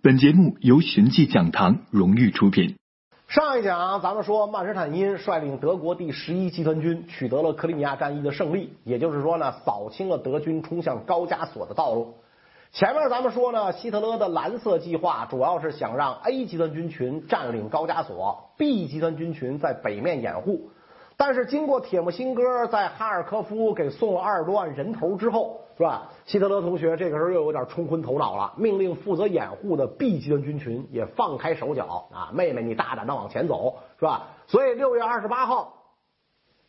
本节目由寻迹讲堂荣誉出品。上一讲咱们说，曼施坦因率领德国第十一集团军取得了克里米亚战役的胜利，也就是说呢，扫清了德军冲向高加索的道路。前面咱们说呢，希特勒的蓝色计划主要是想让 A 集团军群占领高加索，B 集团军群在北面掩护。但是经过铁木辛哥在哈尔科夫给送了二十多万人头之后，是吧？希特勒同学这个时候又有点冲昏头脑了，命令负责掩护的 B 集团军群也放开手脚啊，妹妹你大胆的往前走，是吧？所以六月二十八号，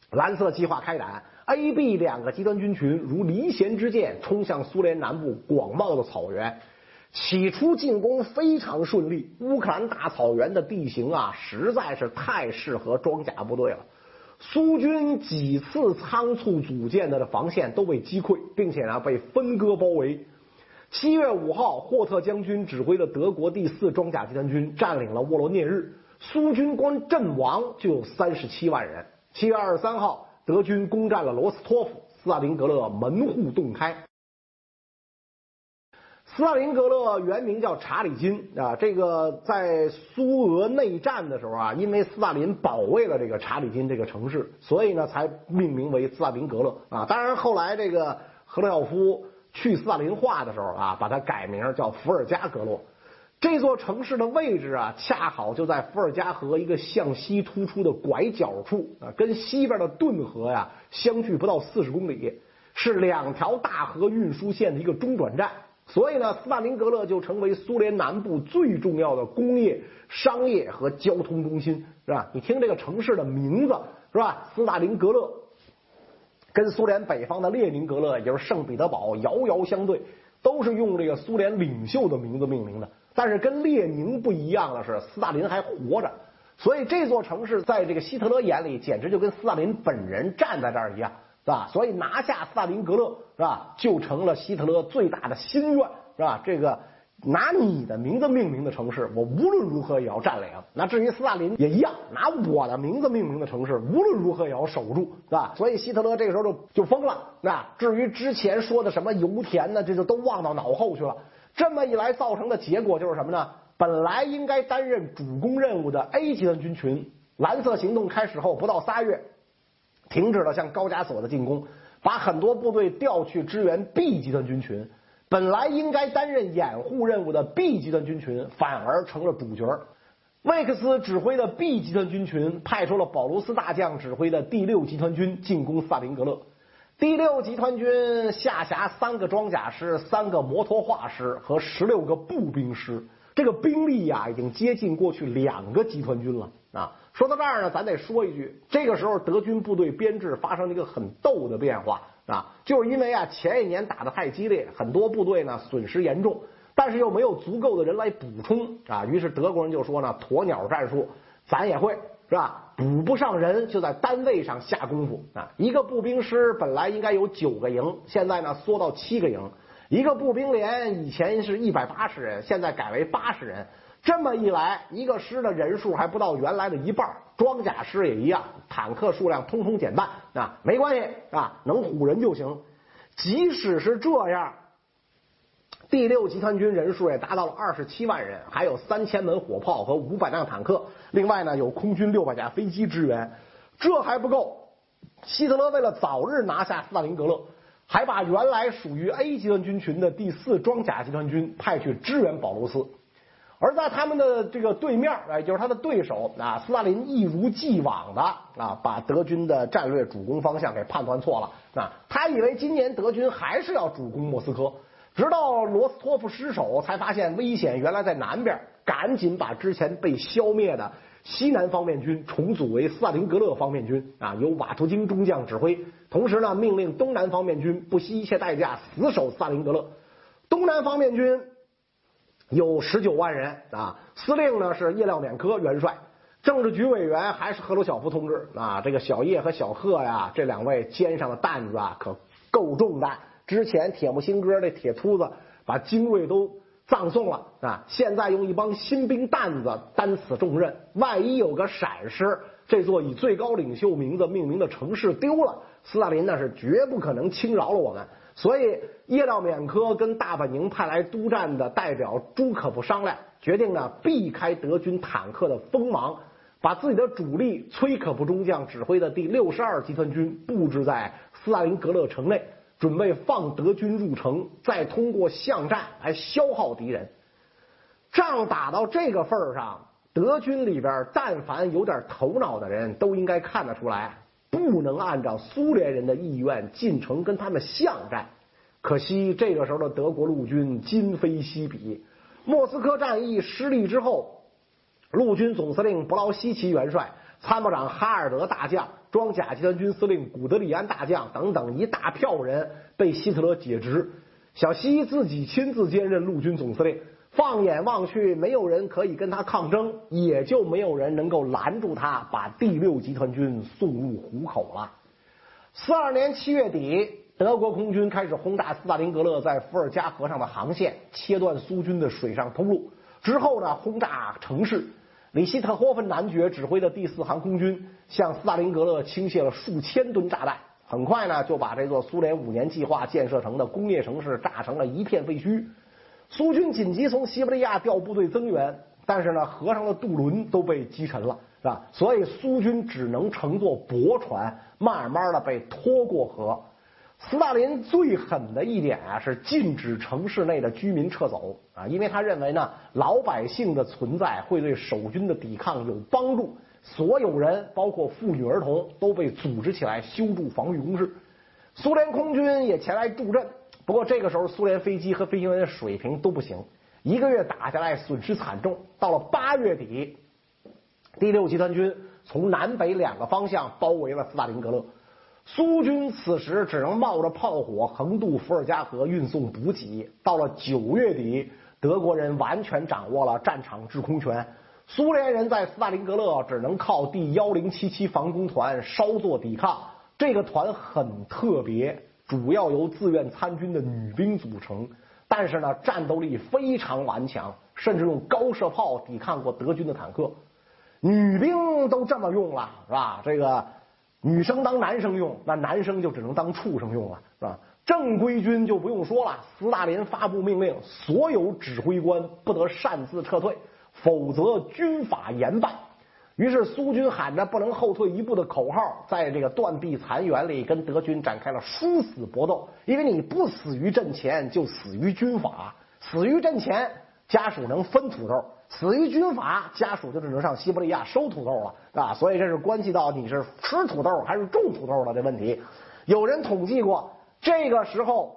蓝色计划开展，A、B 两个集团军群如离弦之箭冲向苏联南部广袤的草原。起初进攻非常顺利，乌克兰大草原的地形啊，实在是太适合装甲部队了。苏军几次仓促组建的防线都被击溃，并且呢被分割包围。七月五号，霍特将军指挥的德国第四装甲集团军占领了沃罗涅日，苏军光阵亡就有三十七万人。七月二十三号，德军攻占了罗斯托夫，斯大林格勒门户洞开。斯大林格勒原名叫查理金啊，这个在苏俄内战的时候啊，因为斯大林保卫了这个查理金这个城市，所以呢才命名为斯大林格勒啊。当然后来这个赫鲁晓夫去斯大林化的时候啊，把它改名叫伏尔加格勒。这座城市的位置啊，恰好就在伏尔加河一个向西突出的拐角处啊，跟西边的顿河呀相距不到四十公里，是两条大河运输线的一个中转站。所以呢，斯大林格勒就成为苏联南部最重要的工业、商业和交通中心，是吧？你听这个城市的名字，是吧？斯大林格勒跟苏联北方的列宁格勒，也就是圣彼得堡，遥遥相对，都是用这个苏联领袖的名字命名的。但是跟列宁不一样的是，斯大林还活着，所以这座城市在这个希特勒眼里，简直就跟斯大林本人站在这儿一样。是吧？所以拿下斯大林格勒是吧，就成了希特勒最大的心愿是吧？这个拿你的名字命名的城市，我无论如何也要占领。那至于斯大林也一样，拿我的名字命名的城市，无论如何也要守住，是吧？所以希特勒这个时候就就疯了。那至于之前说的什么油田呢，这就都忘到脑后去了。这么一来，造成的结果就是什么呢？本来应该担任主攻任务的 A 集团军群，蓝色行动开始后不到仨月。停止了向高加索的进攻，把很多部队调去支援 B 集团军群。本来应该担任掩护任务的 B 集团军群反而成了主角。魏克斯指挥的 B 集团军群派出了保罗斯大将指挥的第六集团军进攻萨林格勒。第六集团军下辖三个装甲师、三个摩托化师和十六个步兵师，这个兵力呀已经接近过去两个集团军了啊。说到这儿呢，咱得说一句，这个时候德军部队编制发生了一个很逗的变化啊，就是因为啊前一年打的太激烈，很多部队呢损失严重，但是又没有足够的人来补充啊，于是德国人就说呢鸵鸟战术，咱也会是吧？补不上人，就在单位上下功夫啊。一个步兵师本来应该有九个营，现在呢缩到七个营；一个步兵连以前是一百八十人，现在改为八十人。这么一来，一个师的人数还不到原来的一半，装甲师也一样，坦克数量通通减半啊，没关系啊，能唬人就行。即使是这样，第六集团军人数也达到了二十七万人，还有三千门火炮和五百辆坦克，另外呢有空军六百架飞机支援。这还不够，希特勒为了早日拿下斯大林格勒，还把原来属于 A 集团军群的第四装甲集团军派去支援保罗斯。而在他们的这个对面，哎，就是他的对手啊，斯大林一如既往的啊，把德军的战略主攻方向给判断错了啊。他以为今年德军还是要主攻莫斯科，直到罗斯托夫失守，才发现危险原来在南边，赶紧把之前被消灭的西南方面军重组为斯大林格勒方面军啊，由瓦图金中将指挥。同时呢，命令东南方面军不惜一切代价死守斯大林格勒。东南方面军。有十九万人啊，司令呢是叶廖缅科元帅，政治局委员还是赫鲁晓夫同志啊。这个小叶和小贺呀，这两位肩上的担子啊可够重的。之前铁木辛哥这铁秃子把精锐都葬送了啊，现在用一帮新兵担子担此重任，万一有个闪失，这座以最高领袖名字命名的城市丢了，斯大林那是绝不可能轻饶了我们。所以叶廖缅科跟大本营派来督战的代表朱可夫商量，决定呢避开德军坦克的锋芒，把自己的主力崔可夫中将指挥的第六十二集团军布置在斯大林格勒城内，准备放德军入城，再通过巷战来消耗敌人。仗打到这个份儿上，德军里边但凡有点头脑的人都应该看得出来。不能按照苏联人的意愿进城跟他们巷战，可惜这个时候的德国陆军今非昔比。莫斯科战役失利之后，陆军总司令布劳希奇元帅、参谋长哈尔德大将、装甲集团军司令古德里安大将等等一大票人被希特勒解职，小希自己亲自兼任陆军总司令。放眼望去，没有人可以跟他抗争，也就没有人能够拦住他把第六集团军送入虎口了。四二年七月底，德国空军开始轰炸斯大林格勒在伏尔加河上的航线，切断苏军的水上通路。之后呢，轰炸城市。里希特霍芬男爵指挥的第四航空军向斯大林格勒倾泻了数千吨炸弹，很快呢就把这座苏联五年计划建设成的工业城市炸成了一片废墟。苏军紧急从西伯利亚调部队增援，但是呢，河上的渡轮都被击沉了，是吧？所以苏军只能乘坐驳船，慢慢的被拖过河。斯大林最狠的一点啊，是禁止城市内的居民撤走啊，因为他认为呢，老百姓的存在会对守军的抵抗有帮助。所有人，包括妇女儿童，都被组织起来修筑防御工事。苏联空军也前来助阵。不过这个时候，苏联飞机和飞行员的水平都不行，一个月打下来损失惨重。到了八月底，第六集团军从南北两个方向包围了斯大林格勒，苏军此时只能冒着炮火横渡伏尔加河运送补给。到了九月底，德国人完全掌握了战场制空权，苏联人在斯大林格勒只能靠第幺零七七防空团稍作抵抗。这个团很特别。主要由自愿参军的女兵组成，但是呢，战斗力非常顽强，甚至用高射炮抵抗过德军的坦克。女兵都这么用了，是吧？这个女生当男生用，那男生就只能当畜生用了，是吧？正规军就不用说了，斯大林发布命令，所有指挥官不得擅自撤退，否则军法严办。于是苏军喊着不能后退一步的口号，在这个断壁残垣里跟德军展开了殊死搏斗。因为你不死于阵前，就死于军法；死于阵前，家属能分土豆；死于军法，家属就只能上西伯利亚收土豆了啊！所以这是关系到你是吃土豆还是种土豆的这问题。有人统计过，这个时候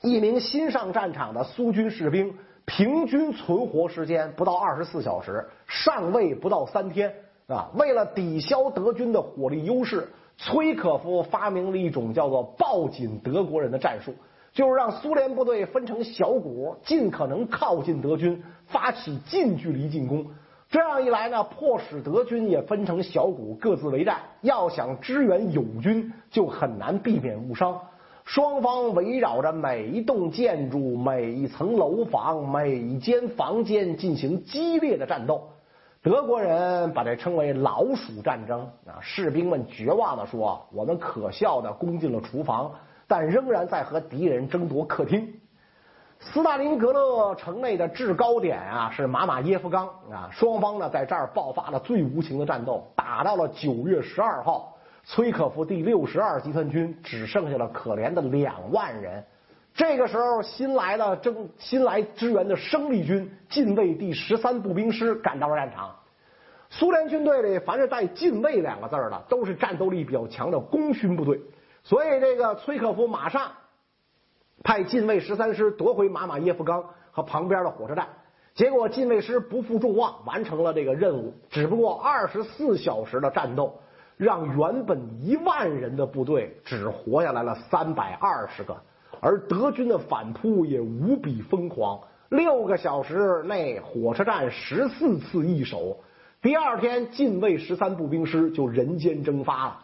一名新上战场的苏军士兵。平均存活时间不到二十四小时，上位不到三天啊！为了抵消德军的火力优势，崔可夫发明了一种叫做“抱紧德国人”的战术，就是让苏联部队分成小股，尽可能靠近德军，发起近距离进攻。这样一来呢，迫使德军也分成小股，各自为战。要想支援友军，就很难避免误伤。双方围绕着每一栋建筑、每一层楼房、每一间房间进行激烈的战斗。德国人把这称为“老鼠战争”啊！士兵们绝望地说：“我们可笑地攻进了厨房，但仍然在和敌人争夺客厅。”斯大林格勒城内的制高点啊是马马耶夫冈啊，双方呢在这儿爆发了最无情的战斗，打到了九月十二号。崔可夫第六十二集团军只剩下了可怜的两万人。这个时候，新来的征新来支援的生力军近卫第十三步兵师赶到了战场。苏联军队里凡是带“近卫”两个字的，都是战斗力比较强的功勋部队。所以，这个崔可夫马上派近卫十三师夺回马马耶夫冈和旁边的火车站。结果，近卫师不负众望，完成了这个任务。只不过二十四小时的战斗。让原本一万人的部队只活下来了三百二十个，而德军的反扑也无比疯狂。六个小时内，火车站十四次易手。第二天，近卫十三步兵师就人间蒸发了。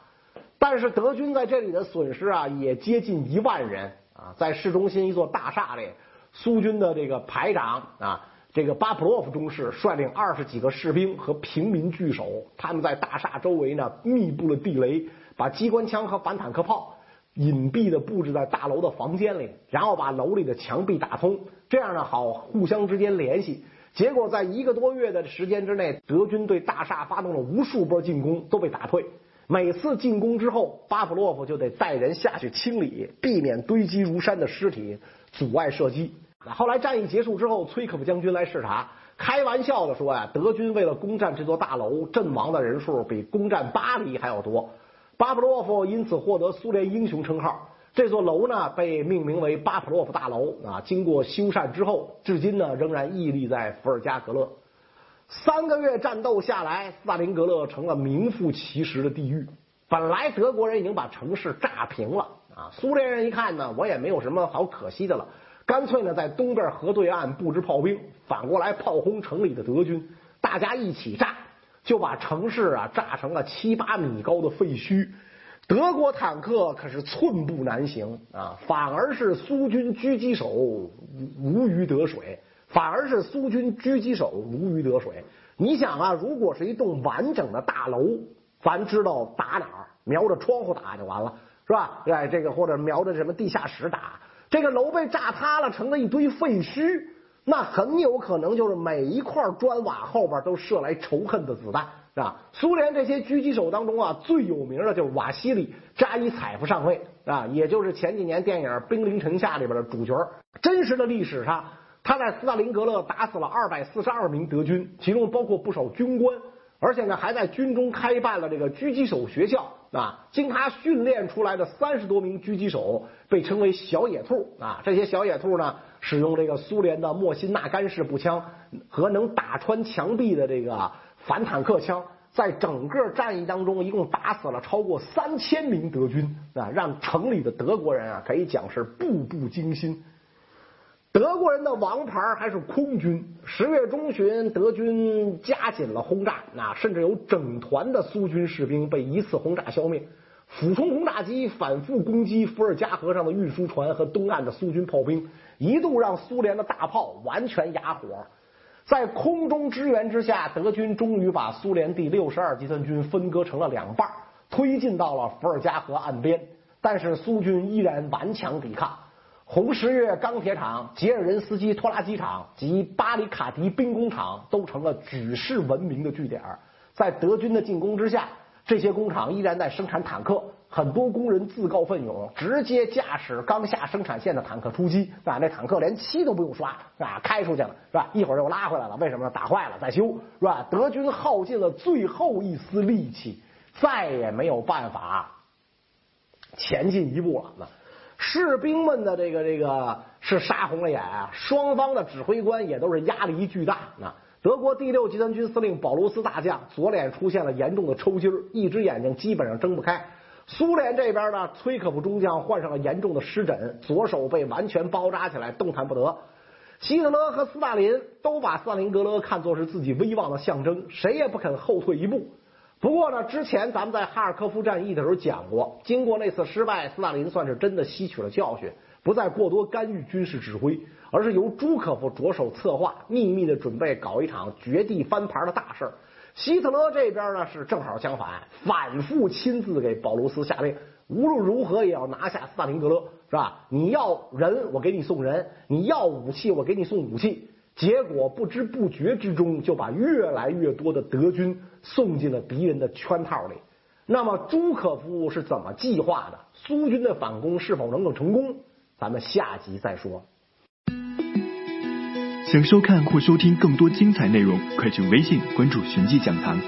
但是德军在这里的损失啊，也接近一万人啊。在市中心一座大厦里，苏军的这个排长啊。这个巴甫洛夫中士率领二十几个士兵和平民聚守，他们在大厦周围呢密布了地雷，把机关枪和反坦克炮隐蔽的布置在大楼的房间里，然后把楼里的墙壁打通，这样呢好互相之间联系。结果在一个多月的时间之内，德军对大厦发动了无数波进攻，都被打退。每次进攻之后，巴甫洛夫就得带人下去清理，避免堆积如山的尸体阻碍射击。后来战役结束之后，崔可夫将军来视察，开玩笑的说呀：“德军为了攻占这座大楼，阵亡的人数比攻占巴黎还要多。”巴甫洛夫因此获得苏联英雄称号。这座楼呢，被命名为巴甫洛夫大楼啊。经过修缮之后，至今呢仍然屹立在伏尔加格勒。三个月战斗下来，斯大林格勒成了名副其实的地狱。本来德国人已经把城市炸平了啊，苏联人一看呢，我也没有什么好可惜的了，干脆呢在东边河对岸布置炮兵，反过来炮轰城里的德军，大家一起炸。就把城市啊炸成了七八米高的废墟，德国坦克可是寸步难行啊，反而是苏军狙击手如鱼得水，反而是苏军狙击手如鱼得水。你想啊，如果是一栋完整的大楼，咱知道打哪儿，瞄着窗户打就完了，是吧？哎，这个或者瞄着什么地下室打，这个楼被炸塌了，成了一堆废墟。那很有可能就是每一块砖瓦后边都射来仇恨的子弹，是吧？苏联这些狙击手当中啊，最有名的就是瓦西里扎伊采夫上尉啊，也就是前几年电影《兵临城下》里边的主角。真实的历史上，他在斯大林格勒打死了二百四十二名德军，其中包括不少军官，而且呢还在军中开办了这个狙击手学校啊。经他训练出来的三十多名狙击手被称为小野兔啊，这些小野兔呢。使用这个苏联的莫辛纳甘式步枪和能打穿墙壁的这个反坦克枪，在整个战役当中，一共打死了超过三千名德军啊，让城里的德国人啊可以讲是步步惊心。德国人的王牌还是空军。十月中旬，德军加紧了轰炸，那甚至有整团的苏军士兵被一次轰炸消灭。俯冲轰炸机反复攻击伏尔加河上的运输船和东岸的苏军炮兵，一度让苏联的大炮完全哑火。在空中支援之下，德军终于把苏联第六十二集团军分割成了两半，推进到了伏尔加河岸边。但是苏军依然顽强抵抗。红十月钢铁厂、杰尔任斯基拖拉机厂及巴里卡迪兵工厂都成了举世闻名的据点。在德军的进攻之下。这些工厂依然在生产坦克，很多工人自告奋勇，直接驾驶刚下生产线的坦克出击，啊，那坦克连漆都不用刷，啊，开出去了，是吧？一会儿又拉回来了，为什么呢？打坏了再修，是吧？德军耗尽了最后一丝力气，再也没有办法前进一步了。士兵们的这个这个是杀红了眼啊，双方的指挥官也都是压力巨大。那。德国第六集团军司令保罗斯大将左脸出现了严重的抽筋，一只眼睛基本上睁不开。苏联这边呢，崔可夫中将患上了严重的湿疹，左手被完全包扎起来，动弹不得。希特勒和斯大林都把斯大林格勒看作是自己威望的象征，谁也不肯后退一步。不过呢，之前咱们在哈尔科夫战役的时候讲过，经过那次失败，斯大林算是真的吸取了教训，不再过多干预军事指挥。而是由朱可夫着手策划，秘密的准备搞一场绝地翻盘的大事。希特勒这边呢是正好相反，反复亲自给保罗斯下令，无论如何也要拿下斯大林格勒，是吧？你要人，我给你送人；你要武器，我给你送武器。结果不知不觉之中，就把越来越多的德军送进了敌人的圈套里。那么朱可夫是怎么计划的？苏军的反攻是否能够成功？咱们下集再说。想收看或收听更多精彩内容，快去微信关注“寻迹讲堂”。